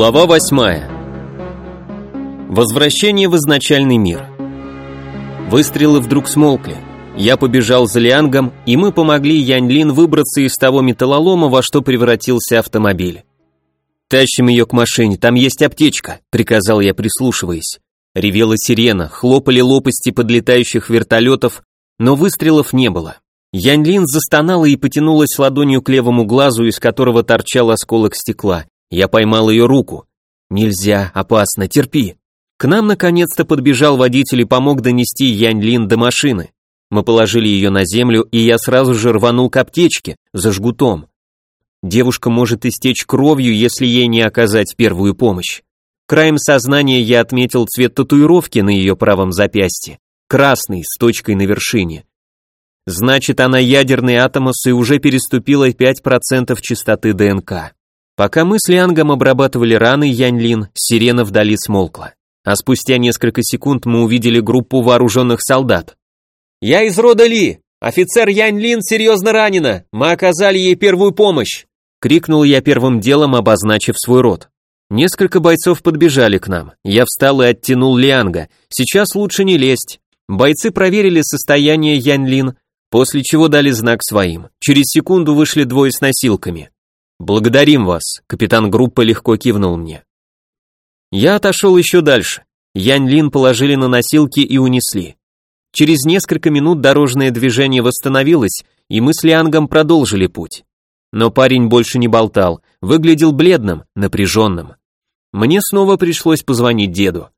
Глава 8. Возвращение в изначальный мир. Выстрелы вдруг смолкли. Я побежал за Лиангом, и мы помогли Яньлин выбраться из того металлолома, во что превратился автомобиль. «Тащим ее к машине, там есть аптечка», — приказал я, прислушиваясь. Ревела сирена, хлопали лопасти подлетающих вертолетов, но выстрелов не было. Яньлин застонала и потянулась ладонью к левому глазу, из которого торчал осколок стекла. Я поймал ее руку. «Нельзя, опасно, терпи». К нам наконец-то подбежал водитель и помог донести Янь-Лин до машины. Мы положили ее на землю, и я сразу же рванул к аптечке, за жгутом. Девушка может истечь кровью, если ей не оказать первую помощь. Краем сознания я отметил цвет татуировки на ее правом запястье. Красный, с точкой на вершине. Значит, она ядерный атомос и уже переступила 5% частоты ДНК. Пока мы с Лиангом обрабатывали раны Яньлин, сирена вдали смолкла. А спустя несколько секунд мы увидели группу вооруженных солдат. «Я из рода Ли! Офицер Яньлин серьезно ранена! Мы оказали ей первую помощь!» Крикнул я первым делом, обозначив свой род. Несколько бойцов подбежали к нам. Я встал и оттянул Лианга. Сейчас лучше не лезть. Бойцы проверили состояние Яньлин, после чего дали знак своим. Через секунду вышли двое с носилками. «Благодарим вас», — капитан группы легко кивнул мне. Я отошел еще дальше. Янь Лин положили на носилки и унесли. Через несколько минут дорожное движение восстановилось, и мы с Лиангом продолжили путь. Но парень больше не болтал, выглядел бледным, напряженным. Мне снова пришлось позвонить деду.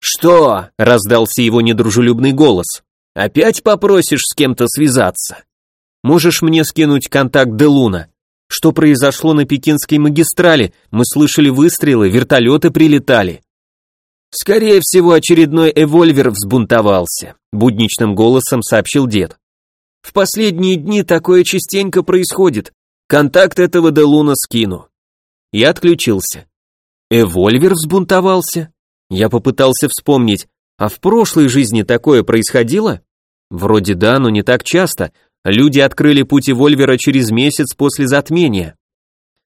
«Что?» — раздался его недружелюбный голос. «Опять попросишь с кем-то связаться?» «Можешь мне скинуть контакт Делуна?» Что произошло на Пекинской магистрали? Мы слышали выстрелы, вертолеты прилетали. Скорее всего, очередной эвольвер взбунтовался, будничным голосом сообщил дед. В последние дни такое частенько происходит. Контакт этого Делуна скину. Я отключился. Эвольвер взбунтовался? Я попытался вспомнить, а в прошлой жизни такое происходило? Вроде да, но не так часто, Люди открыли путь Вольвера через месяц после затмения.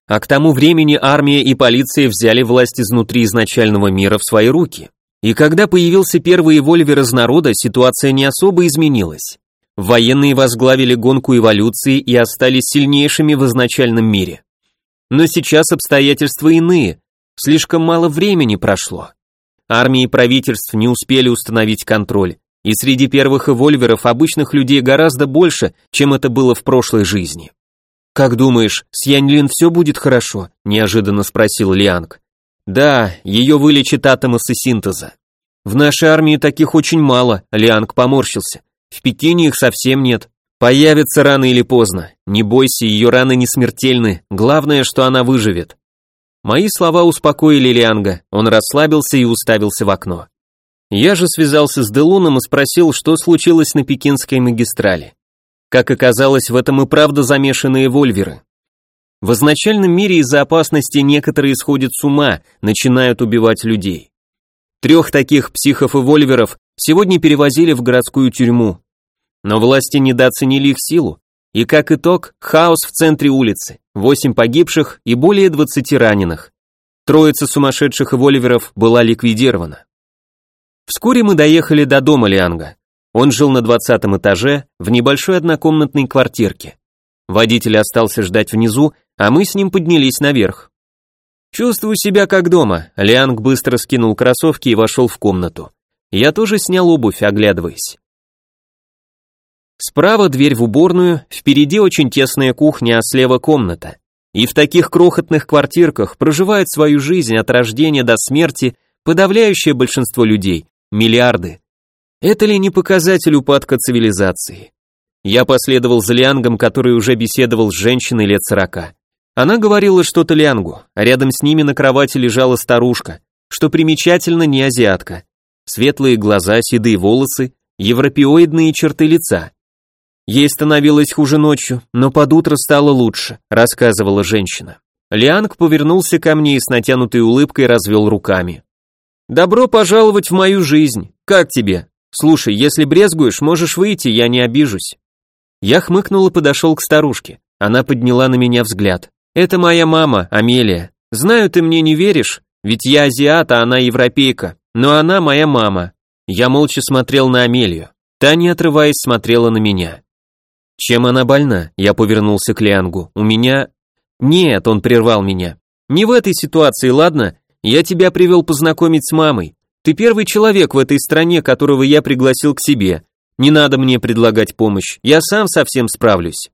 А к тому времени армия и полиция взяли власть изнутри изначального мира в свои руки. И когда появился первый Вольвер из народа, ситуация не особо изменилась. Военные возглавили гонку эволюции и остались сильнейшими в изначальном мире. Но сейчас обстоятельства иные, слишком мало времени прошло. Армии и правительств не успели установить контроль, и среди первых эвольверов обычных людей гораздо больше, чем это было в прошлой жизни. «Как думаешь, с Яньлин все будет хорошо?» – неожиданно спросил Лианг. «Да, ее вылечит атомосы синтеза. В нашей армии таких очень мало», – Лианг поморщился. «В Пекине их совсем нет. Появится рано или поздно. Не бойся, ее раны не смертельны. Главное, что она выживет». Мои слова успокоили Лианга. Он расслабился и уставился в окно. Я же связался с Делуном и спросил, что случилось на Пекинской магистрали. Как оказалось, в этом и правда замешаны эвольверы. В изначальном мире из-за опасности некоторые сходят с ума, начинают убивать людей. Трех таких психов-эвольверов сегодня перевозили в городскую тюрьму. Но власти недооценили их силу, и как итог, хаос в центре улицы, восемь погибших и более 20 раненых. Троица сумасшедших эвольверов была ликвидирована. Вскоре мы доехали до дома Лианга. Он жил на двадцатом этаже, в небольшой однокомнатной квартирке. Водитель остался ждать внизу, а мы с ним поднялись наверх. Чувствую себя как дома. Лианг быстро скинул кроссовки и вошел в комнату. Я тоже снял обувь, оглядываясь. Справа дверь в уборную, впереди очень тесная кухня, а слева комната. И в таких крохотных квартирках проживает свою жизнь от рождения до смерти подавляющее большинство людей, Миллиарды. Это ли не показатель упадка цивилизации? Я последовал за Лиангом, который уже беседовал с женщиной лет сорока. Она говорила что-то Лиангу, а рядом с ними на кровати лежала старушка, что примечательно не азиатка. Светлые глаза, седые волосы, европеоидные черты лица. Ей становилось хуже ночью, но под утро стало лучше, рассказывала женщина. Лианг повернулся ко мне и с натянутой улыбкой развел руками. Добро пожаловать в мою жизнь. Как тебе? Слушай, если брезгуешь, можешь выйти, я не обижусь. Я хмыкнул и подошел к старушке. Она подняла на меня взгляд. Это моя мама, Амелия. Знаю, ты мне не веришь, ведь я азиат, а она европейка, но она моя мама. Я молча смотрел на Амелию. Та, не отрываясь, смотрела на меня. Чем она больна? Я повернулся к Лиангу. У меня... Нет, он прервал меня. Не в этой ситуации, ладно? Я тебя привел познакомить с мамой. Ты первый человек в этой стране, которого я пригласил к себе. Не надо мне предлагать помощь, я сам совсем справлюсь.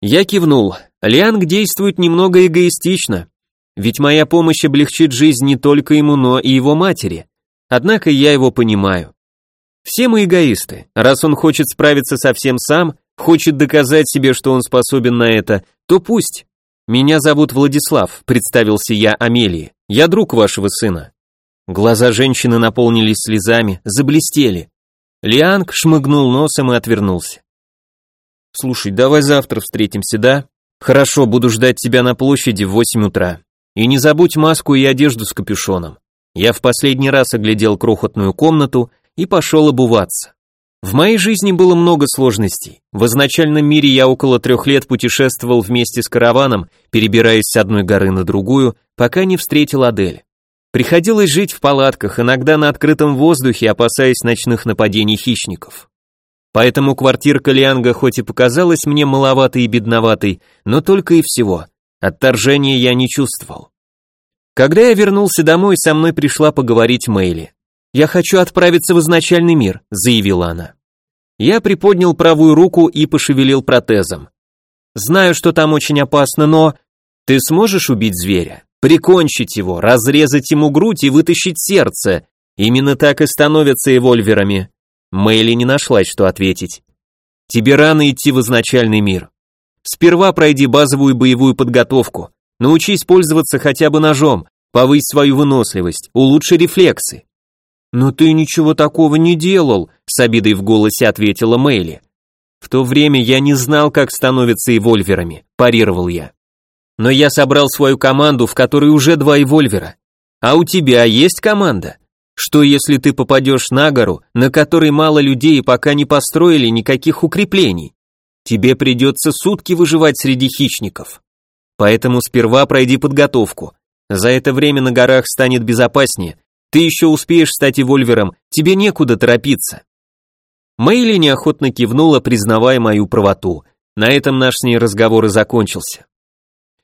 Я кивнул. Лианг действует немного эгоистично. Ведь моя помощь облегчит жизнь не только ему, но и его матери. Однако я его понимаю. Все мы эгоисты. Раз он хочет справиться совсем сам, хочет доказать себе, что он способен на это, то пусть. Меня зовут Владислав, представился я Амелии. Я друг вашего сына. Глаза женщины наполнились слезами, заблестели. Лианг шмыгнул носом и отвернулся. Слушай, давай завтра встретимся, да? Хорошо, буду ждать тебя на площади в 8 утра. И не забудь маску и одежду с капюшоном. Я в последний раз оглядел крохотную комнату и пошел обуваться. В моей жизни было много сложностей. В изначальном мире я около трех лет путешествовал вместе с караваном, перебираясь с одной горы на другую, пока не встретил Адель. Приходилось жить в палатках, иногда на открытом воздухе, опасаясь ночных нападений хищников. Поэтому квартирка Лианга хоть и показалась мне маловатой и бедноватой, но только и всего. Отторжения я не чувствовал. Когда я вернулся домой, со мной пришла поговорить Мэйли. «Я хочу отправиться в изначальный мир», — заявила она. Я приподнял правую руку и пошевелил протезом. «Знаю, что там очень опасно, но...» «Ты сможешь убить зверя? Прикончить его, разрезать ему грудь и вытащить сердце? Именно так и становятся эвольверами». Мэйли не нашлась, что ответить. «Тебе рано идти в изначальный мир. Сперва пройди базовую боевую подготовку, научись пользоваться хотя бы ножом, повысь свою выносливость, улучши рефлексы. «Но ты ничего такого не делал», — с обидой в голосе ответила Мэйли. «В то время я не знал, как становятся эвольверами», — парировал я. «Но я собрал свою команду, в которой уже два эвольвера. А у тебя есть команда? Что если ты попадешь на гору, на которой мало людей и пока не построили никаких укреплений? Тебе придется сутки выживать среди хищников. Поэтому сперва пройди подготовку. За это время на горах станет безопаснее, ты еще успеешь стать эвольвером, тебе некуда торопиться. Мэйли неохотно кивнула, признавая мою правоту. На этом наш с ней разговор и закончился.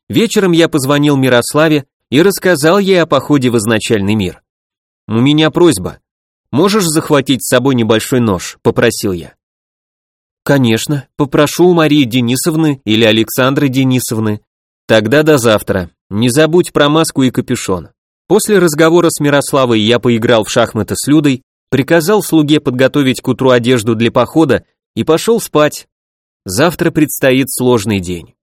Вечером я позвонил Мирославе и рассказал ей о походе в изначальный мир. «У меня просьба. Можешь захватить с собой небольшой нож?» – попросил я. «Конечно, попрошу у Марии Денисовны или Александры Денисовны. Тогда до завтра. Не забудь про маску и капюшон». После разговора с Мирославой я поиграл в шахматы с Людой, приказал слуге подготовить к утру одежду для похода и пошел спать. Завтра предстоит сложный день.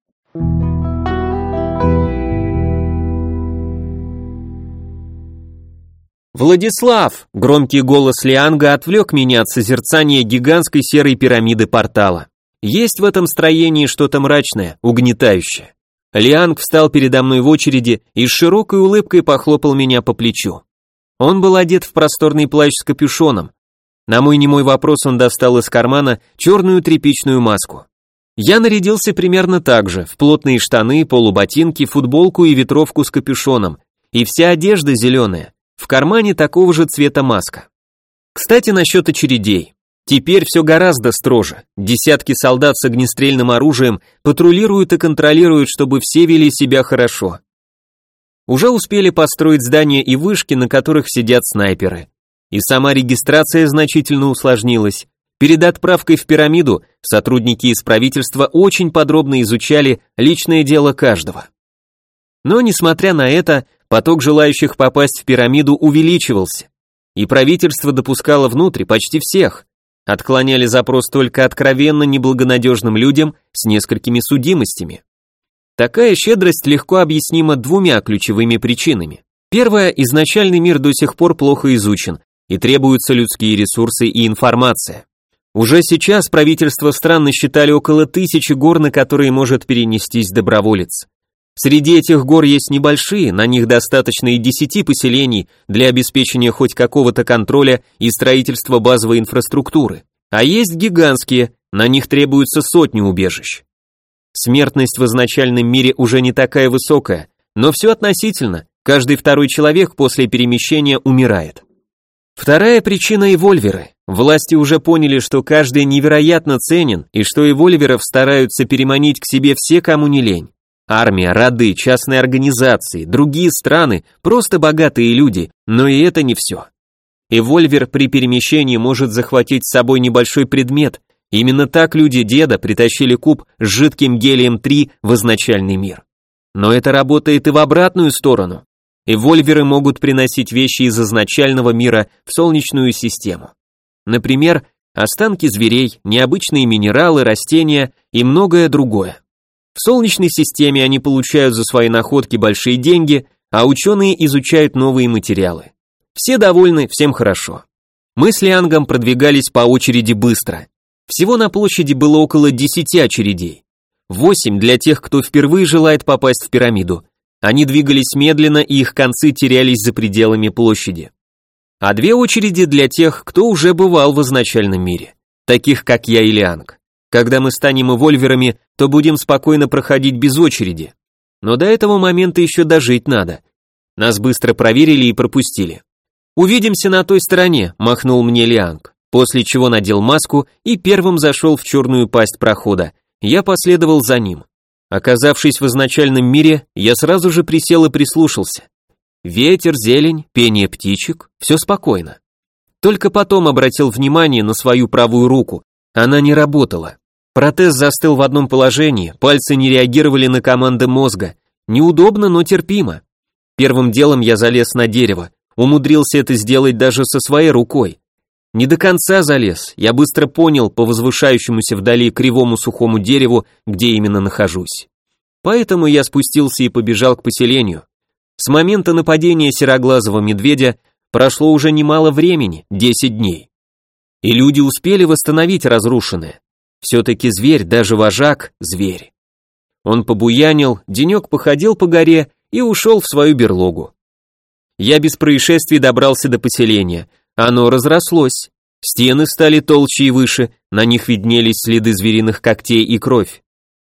«Владислав!» — громкий голос Лианга отвлек меня от созерцания гигантской серой пирамиды портала. Есть в этом строении что-то мрачное, угнетающее. Лианг встал передо мной в очереди и с широкой улыбкой похлопал меня по плечу. Он был одет в просторный плащ с капюшоном. На мой немой вопрос он достал из кармана черную тряпичную маску. Я нарядился примерно так же, в плотные штаны, полуботинки, футболку и ветровку с капюшоном, и вся одежда зеленая, в кармане такого же цвета маска. Кстати, насчет очередей. Теперь все гораздо строже. Десятки солдат с огнестрельным оружием патрулируют и контролируют, чтобы все вели себя хорошо. Уже успели построить здания и вышки, на которых сидят снайперы. И сама регистрация значительно усложнилась. Перед отправкой в пирамиду сотрудники из правительства очень подробно изучали личное дело каждого. Но, несмотря на это, поток желающих попасть в пирамиду увеличивался, и правительство допускало внутрь почти всех, отклоняли запрос только откровенно неблагонадежным людям с несколькими судимостями. Такая щедрость легко объяснима двумя ключевыми причинами. Первое, изначальный мир до сих пор плохо изучен, и требуются людские ресурсы и информация. Уже сейчас правительства стран насчитали около тысячи гор, на которые может перенестись доброволец. Среди этих гор есть небольшие, на них достаточно и десяти поселений для обеспечения хоть какого-то контроля и строительства базовой инфраструктуры. А есть гигантские, на них требуются сотни убежищ. Смертность в изначальном мире уже не такая высокая, но все относительно, каждый второй человек после перемещения умирает. Вторая причина – эвольверы. Власти уже поняли, что каждый невероятно ценен, и что эвольверов стараются переманить к себе все, кому не лень. Армия, роды, частные организации, другие страны, просто богатые люди, но и это не все. Эвольвер при перемещении может захватить с собой небольшой предмет. Именно так люди деда притащили куб с жидким гелием-3 в изначальный мир. Но это работает и в обратную сторону. Эвольверы могут приносить вещи из изначального мира в Солнечную систему. Например, останки зверей, необычные минералы, растения и многое другое. В Солнечной системе они получают за свои находки большие деньги, а ученые изучают новые материалы. Все довольны, всем хорошо. Мы с Лиангом продвигались по очереди быстро. Всего на площади было около 10 очередей. 8 для тех, кто впервые желает попасть в пирамиду, они двигались медленно, и их концы терялись за пределами площади. А две очереди для тех, кто уже бывал в изначальном мире, таких как я и Лианг. Когда мы станем эвольверами, то будем спокойно проходить без очереди. Но до этого момента еще дожить надо. Нас быстро проверили и пропустили. «Увидимся на той стороне», – махнул мне Лианг, после чего надел маску и первым зашел в черную пасть прохода. Я последовал за ним. Оказавшись в изначальном мире, я сразу же присел и прислушался. Ветер, зелень, пение птичек, все спокойно. Только потом обратил внимание на свою правую руку. Она не работала. Протез застыл в одном положении, пальцы не реагировали на команды мозга. Неудобно, но терпимо. Первым делом я залез на дерево, умудрился это сделать даже со своей рукой. Не до конца залез, я быстро понял по возвышающемуся вдали кривому сухому дереву, где именно нахожусь. Поэтому я спустился и побежал к поселению. С момента нападения сероглазого медведя прошло уже немало времени, 10 дней. И люди успели восстановить разрушенное. Все-таки зверь, даже вожак, зверь. Он побуянил, денек походил по горе и ушел в свою берлогу. Я без происшествий добрался до поселения – оно разрослось. Стены стали толще и выше, на них виднелись следы звериных когтей и кровь.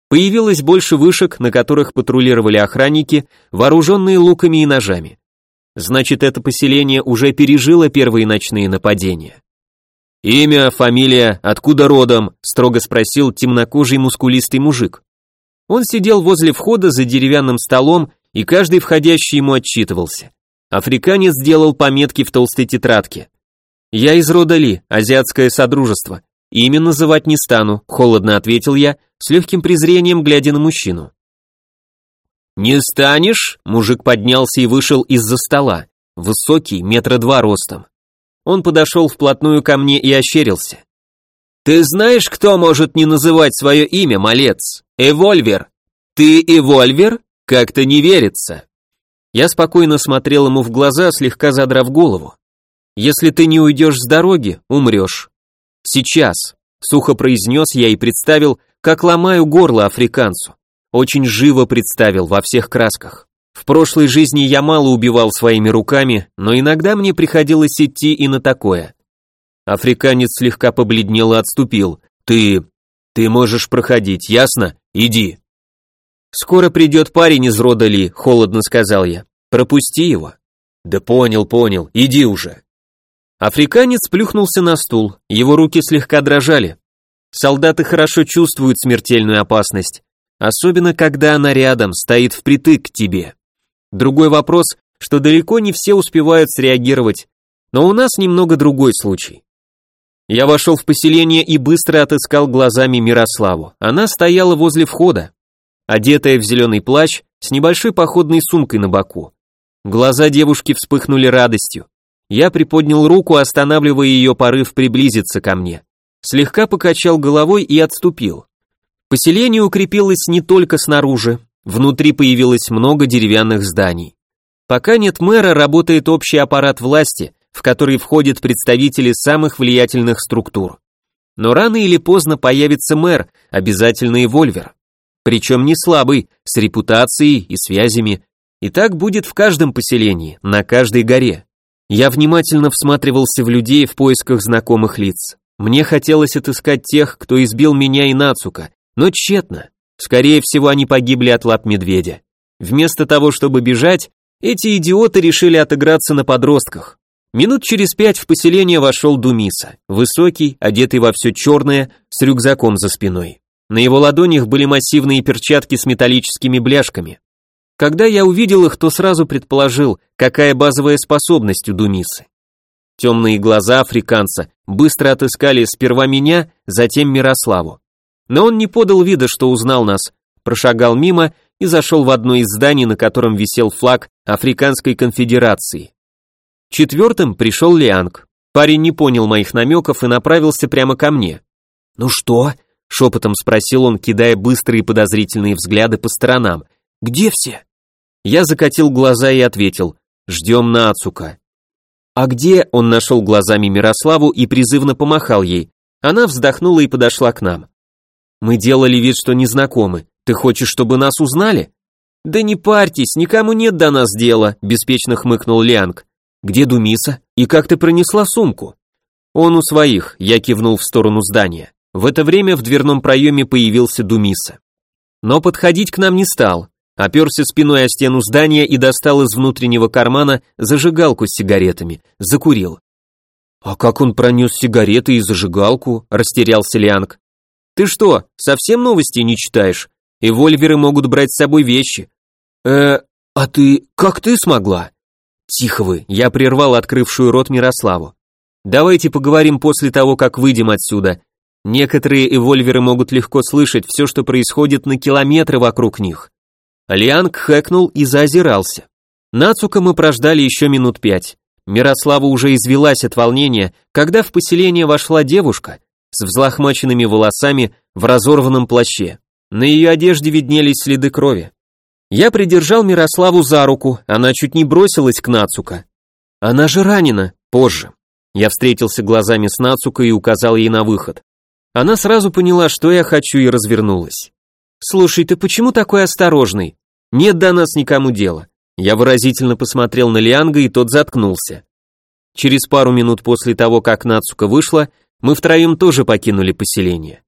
Появилось больше вышек, на которых патрулировали охранники, вооруженные луками и ножами. Значит, это поселение уже пережило первые ночные нападения. «Имя, фамилия, откуда родом?» – строго спросил темнокожий мускулистый мужик. Он сидел возле входа за деревянным столом, и каждый входящий ему отчитывался. Африканец сделал пометки в толстой тетрадке. «Я из рода Ли, азиатское содружество. Имя называть не стану», — холодно ответил я, с легким презрением глядя на мужчину. «Не станешь?» — мужик поднялся и вышел из-за стола, высокий, метра два ростом. Он подошел вплотную ко мне и ощерился. «Ты знаешь, кто может не называть свое имя, малец? Эвольвер. Ты Эвольвер? Как-то не верится». Я спокойно смотрел ему в глаза, слегка задрав голову. Если ты не уйдешь с дороги, умрешь. Сейчас, сухо произнес я и представил, как ломаю горло африканцу. Очень живо представил во всех красках. В прошлой жизни я мало убивал своими руками, но иногда мне приходилось идти и на такое. Африканец слегка побледнел и отступил. Ты... ты можешь проходить, ясно? Иди. Скоро придет парень из рода Ли, холодно сказал я. Пропусти его. Да понял, понял, иди уже. Африканец плюхнулся на стул, его руки слегка дрожали. Солдаты хорошо чувствуют смертельную опасность, особенно когда она рядом, стоит впритык к тебе. Другой вопрос, что далеко не все успевают среагировать, но у нас немного другой случай. Я вошел в поселение и быстро отыскал глазами Мирославу. Она стояла возле входа, одетая в зеленый плащ с небольшой походной сумкой на боку. Глаза девушки вспыхнули радостью. Я приподнял руку, останавливая ее порыв приблизиться ко мне. Слегка покачал головой и отступил. Поселение укрепилось не только снаружи, внутри появилось много деревянных зданий. Пока нет мэра, работает общий аппарат власти, в который входят представители самых влиятельных структур. Но рано или поздно появится мэр, обязательно и вольвер. Причем не слабый, с репутацией и связями. И так будет в каждом поселении, на каждой горе. Я внимательно всматривался в людей в поисках знакомых лиц. Мне хотелось отыскать тех, кто избил меня и Нацука, но тщетно. Скорее всего, они погибли от лап медведя. Вместо того, чтобы бежать, эти идиоты решили отыграться на подростках. Минут через пять в поселение вошел Думиса, высокий, одетый во все черное, с рюкзаком за спиной. На его ладонях были массивные перчатки с металлическими бляшками. Когда я увидел их, то сразу предположил, какая базовая способность у Думисы. Темные глаза африканца быстро отыскали сперва меня, затем Мирославу. Но он не подал вида, что узнал нас, прошагал мимо и зашел в одно из зданий, на котором висел флаг Африканской конфедерации. Четвертым пришел Лианг. Парень не понял моих намеков и направился прямо ко мне. «Ну что?» — шепотом спросил он, кидая быстрые подозрительные взгляды по сторонам. «Где все?» Я закатил глаза и ответил. «Ждем Нацука». «А где?» — он нашел глазами Мирославу и призывно помахал ей. Она вздохнула и подошла к нам. «Мы делали вид, что не знакомы. Ты хочешь, чтобы нас узнали?» «Да не парьтесь, никому нет до нас дела», — беспечно хмыкнул Лианг. «Где Думиса? И как ты пронесла сумку?» «Он у своих», — я кивнул в сторону здания. В это время в дверном проеме появился Думиса. Но подходить к нам не стал, оперся спиной о стену здания и достал из внутреннего кармана зажигалку с сигаретами, закурил. «А как он пронес сигареты и зажигалку?» – растерялся Лианг. «Ты что, совсем новости не читаешь? И вольверы могут брать с собой вещи». «Э, а ты, как ты смогла?» «Тихо вы», я прервал открывшую рот Мирославу. «Давайте поговорим после того, как выйдем отсюда. Некоторые эвольверы могут легко слышать все, что происходит на километры вокруг них». Лианг хэкнул и заозирался. Нацука мы прождали еще минут пять. Мирослава уже извелась от волнения, когда в поселение вошла девушка с взлохмаченными волосами в разорванном плаще. На ее одежде виднелись следы крови. Я придержал Мирославу за руку, она чуть не бросилась к Нацука. Она же ранена, позже. Я встретился глазами с Нацука и указал ей на выход. Она сразу поняла, что я хочу и развернулась. «Слушай, ты почему такой осторожный? Нет до нас никому дела». Я выразительно посмотрел на Лианга, и тот заткнулся. Через пару минут после того, как Нацука вышла, мы втроем тоже покинули поселение.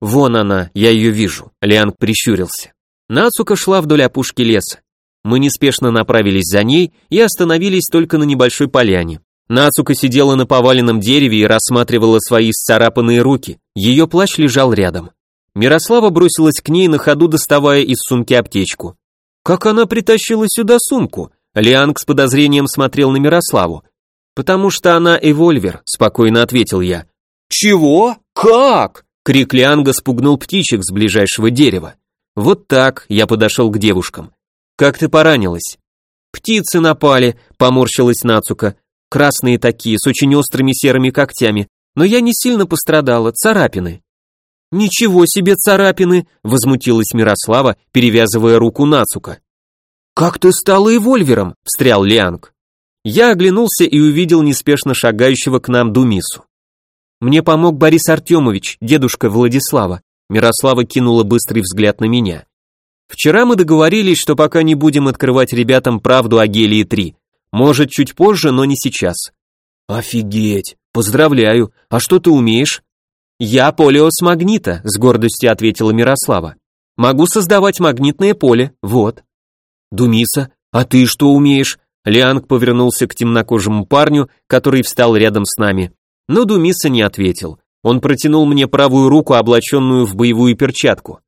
«Вон она, я ее вижу», — Лианг прищурился. Нацука шла вдоль опушки леса. Мы неспешно направились за ней и остановились только на небольшой поляне. Нацука сидела на поваленном дереве и рассматривала свои сцарапанные руки. Ее плащ лежал рядом. Мирослава бросилась к ней на ходу, доставая из сумки аптечку. «Как она притащила сюда сумку?» Лианг с подозрением смотрел на Мирославу. «Потому что она эвольвер», — спокойно ответил я. «Чего? Как?» Крик Лианга спугнул птичек с ближайшего дерева. Вот так я подошел к девушкам. «Как ты поранилась?» «Птицы напали», — поморщилась Нацука. «Красные такие, с очень острыми серыми когтями. Но я не сильно пострадала, царапины». «Ничего себе царапины!» — возмутилась Мирослава, перевязывая руку Нацука. «Как ты стала эвольвером?» — встрял Лианг. Я оглянулся и увидел неспешно шагающего к нам Думису. Мне помог Борис Артемович, дедушка Владислава. Мирослава кинула быстрый взгляд на меня. Вчера мы договорились, что пока не будем открывать ребятам правду о Гелии-3. Может, чуть позже, но не сейчас. Офигеть! Поздравляю! А что ты умеешь? «Я полиос магнита», — с гордостью ответила Мирослава. «Могу создавать магнитное поле, вот». «Думиса, а ты что умеешь?» Лианг повернулся к темнокожему парню, который встал рядом с нами. Но Думиса не ответил. Он протянул мне правую руку, облаченную в боевую перчатку.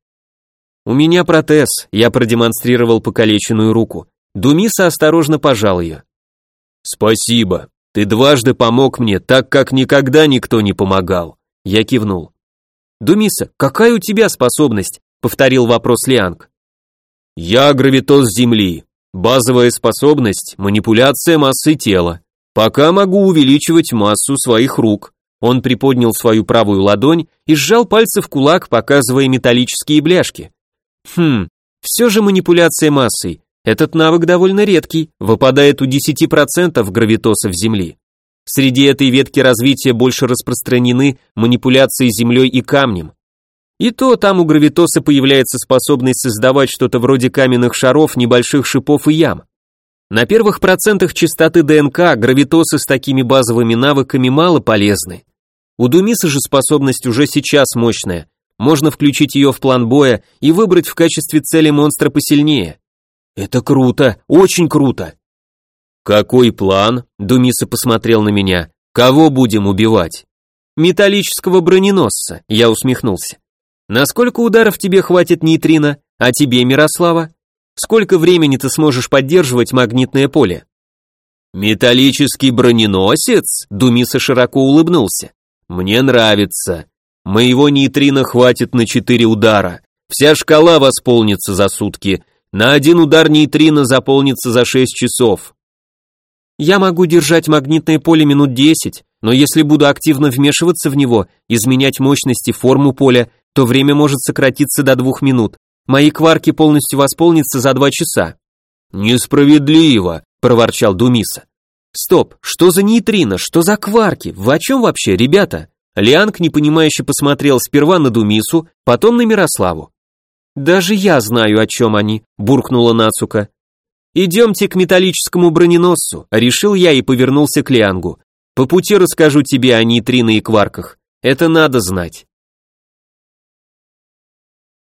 «У меня протез», — я продемонстрировал покалеченную руку. Думиса осторожно пожал ее. «Спасибо. Ты дважды помог мне, так как никогда никто не помогал». Я кивнул. «Думиса, какая у тебя способность?» — повторил вопрос Лианг. «Я гравитоз Земли. Базовая способность — манипуляция массой тела. Пока могу увеличивать массу своих рук». Он приподнял свою правую ладонь и сжал пальцы в кулак, показывая металлические бляшки. Хм, все же манипуляция массой. Этот навык довольно редкий, выпадает у 10% гравитосов Земли. Среди этой ветки развития больше распространены манипуляции землей и камнем. И то там у гравитоса появляется способность создавать что-то вроде каменных шаров, небольших шипов и ям. На первых процентах частоты ДНК гравитосы с такими базовыми навыками мало полезны. У Думиса же способность уже сейчас мощная. Можно включить ее в план боя и выбрать в качестве цели монстра посильнее. Это круто, очень круто. Какой план? Думиса посмотрел на меня. Кого будем убивать? Металлического броненосца, я усмехнулся. Насколько ударов тебе хватит нейтрино, а тебе, Мирослава? Сколько времени ты сможешь поддерживать магнитное поле? Металлический броненосец? Думиса широко улыбнулся. Мне нравится. Моего нейтрино хватит на четыре удара. Вся шкала восполнится за сутки. На один удар нейтрино заполнится за шесть часов. Я могу держать магнитное поле минут десять, но если буду активно вмешиваться в него, изменять мощности, форму поля, то время может сократиться до двух минут. Мои кварки полностью восполнятся за два часа. Несправедливо, проворчал Думиса. Стоп, что за нейтрино, что за кварки? Вы о чем вообще, ребята? Лианг непонимающе посмотрел сперва на Думису, потом на Мирославу. «Даже я знаю, о чем они», — буркнула Нацука. «Идемте к металлическому броненосцу», — решил я и повернулся к Лиангу. «По пути расскажу тебе о нейтрино и кварках. Это надо знать».